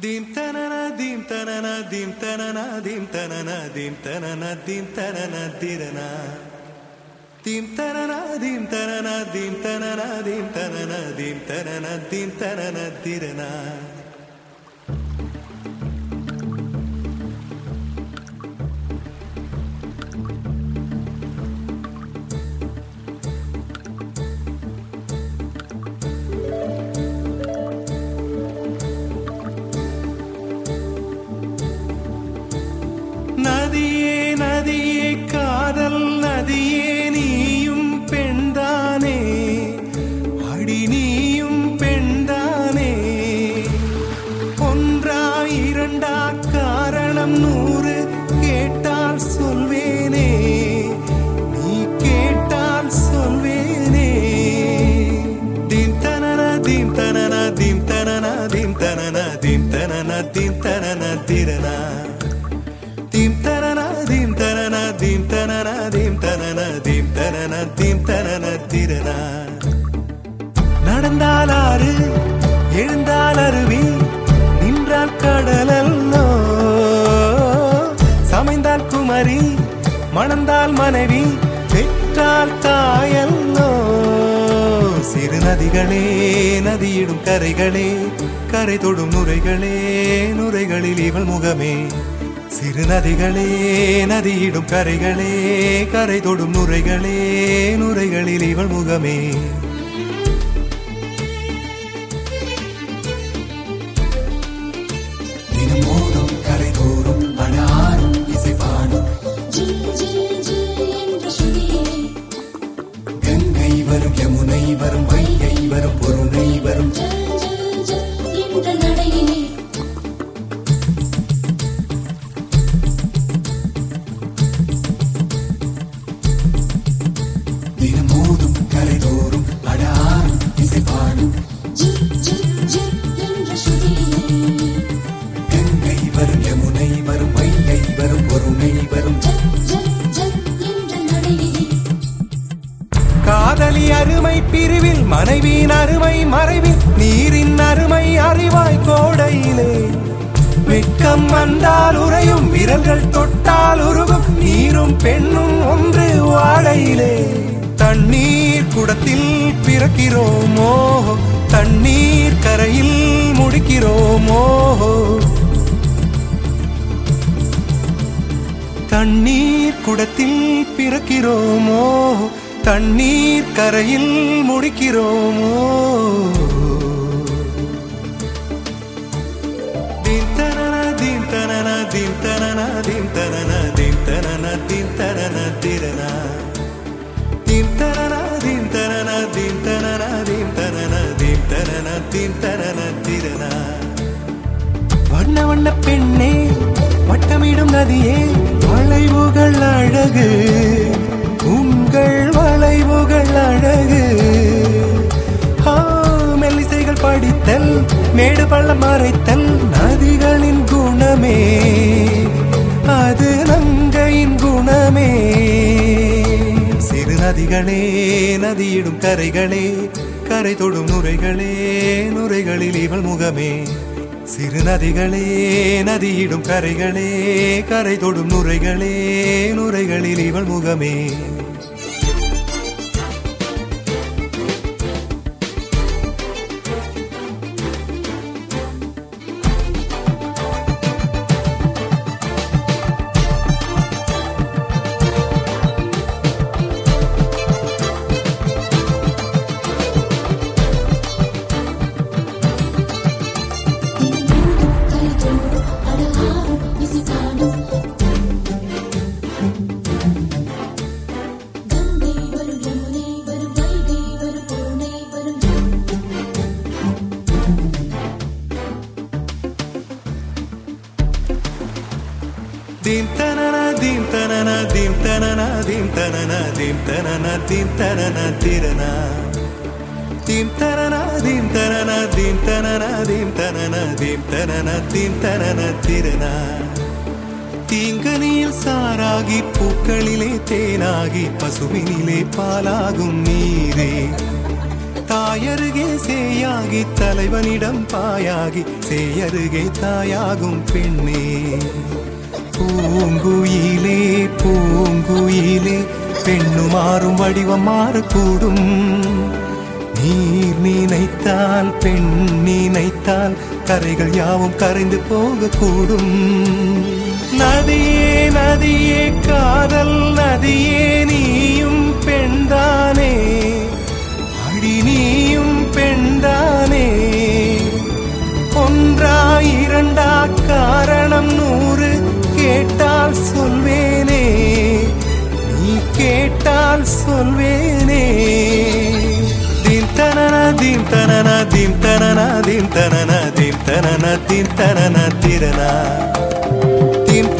Dim tanana dim tanana dim tanana dim tanana dim tanana dim tanana dirana Dim tanana dim tanana dim tanana dim tanana dim tanana dim tanana dirana வேண்டா காரணம் நூறு கேட்டால் சொல்வேனே நீ கேட்டால் சொல்வேனே தீம் தனன தீம் தனன தீம் தனன தீம் தனன தீம் தனன தீம் தனன திரனா தீம் தனன தீம் தனன தனன தனன தனன தனன திரனா நடந்தால் ஆறு எழுந்தால் அருவி நின்றால் கடலல்லோ. சமைந்தால் குமரி மணந்தால் மனைவி பெற்றால் தாயல்லோ. சிறு நதிகளே நதியிடும் கரைகளே கரை தொடும் நுரைகளே நுரைகளில் இவள் முகமே. சிறு நதிகளே நதியிடும் கரைகளே கரை தொடும் நுரைகளே நுரைகளில் இவள் முகமே. மனைவியின் அருமை மறைவில் நீரின் அருமை அறிவாய் கோடையிலே. வெட்கம் வந்தால் உறையும் விரல்கள் தொட்டால் உருகும் நீரும் பெண்ணும் ஒன்று வாழையிலே. தண்ணீர் குடத்தில் பிறக்கிறோமோ? தண்ணீர் கரையில் முடிக்கிறோமோ? தண்ணீர் குடத்தில் பிறக்கிறோமோ? தண்ணீர் கரையில் முடிக்கிறோமோ தீம் தனன தீம் தனன தீம் தனன தீம் தனன தீம் தனன தீம் தனன திரனா தீம் தனன தனன தனன தனன தனன தனன வண்ண வண்ண பெண்ணே வட்டமிடும் நதியே வளைவுகள் அழகு உங்கள் வளைவுகள் அழகு. மெல்லிசைகள் படித்தல் மேடு பள்ளம் மறைத்தல் நதிகளின் குணமே. அது நங்கையின் குணமே. சிறு நதிகளே நதியிடும் கரைகளே கரை தொடும் நுரைகளே நுரைகளில் இவள் முகமே. சிறு நதிகளே நதியிடும் கரைகளே கரை தொடும் நுரைகளே நுரைகளில் இவள் முகமே. தீம் தனன தீம் தனன தீம் தனன தீம் தனன தீம் தனன திரனா. தீங்கனியில் சாராகி பூக்களிலே தேனாகி பசுவினிலே பாலாகும் நீரே. தாயருகே சேயாகி தலைவனிடம் பாயாகி சேயருகே தாயாகும் பெண்ணே. பூங்குயிலே பூங்குயிலே பெண்ணு மாறும் வடிவம் மாறக்கூடும். நீர் நினைத்தால் பெண் நினைத்தால் கரைகள் யாவும் கரைந்து போகக்கூடும். நதியே நதியே காதல் நதியே நீயும் பெண்தானே அடி நீயும் பெண்தானே கேட்டால் சொல்வேனே நீ கேட்டால் சொல்வேனே தீம் தனன தீம் தனன தீம் தனன தீம் தனன தீம் தனன தீம் தனன திரனா தீம்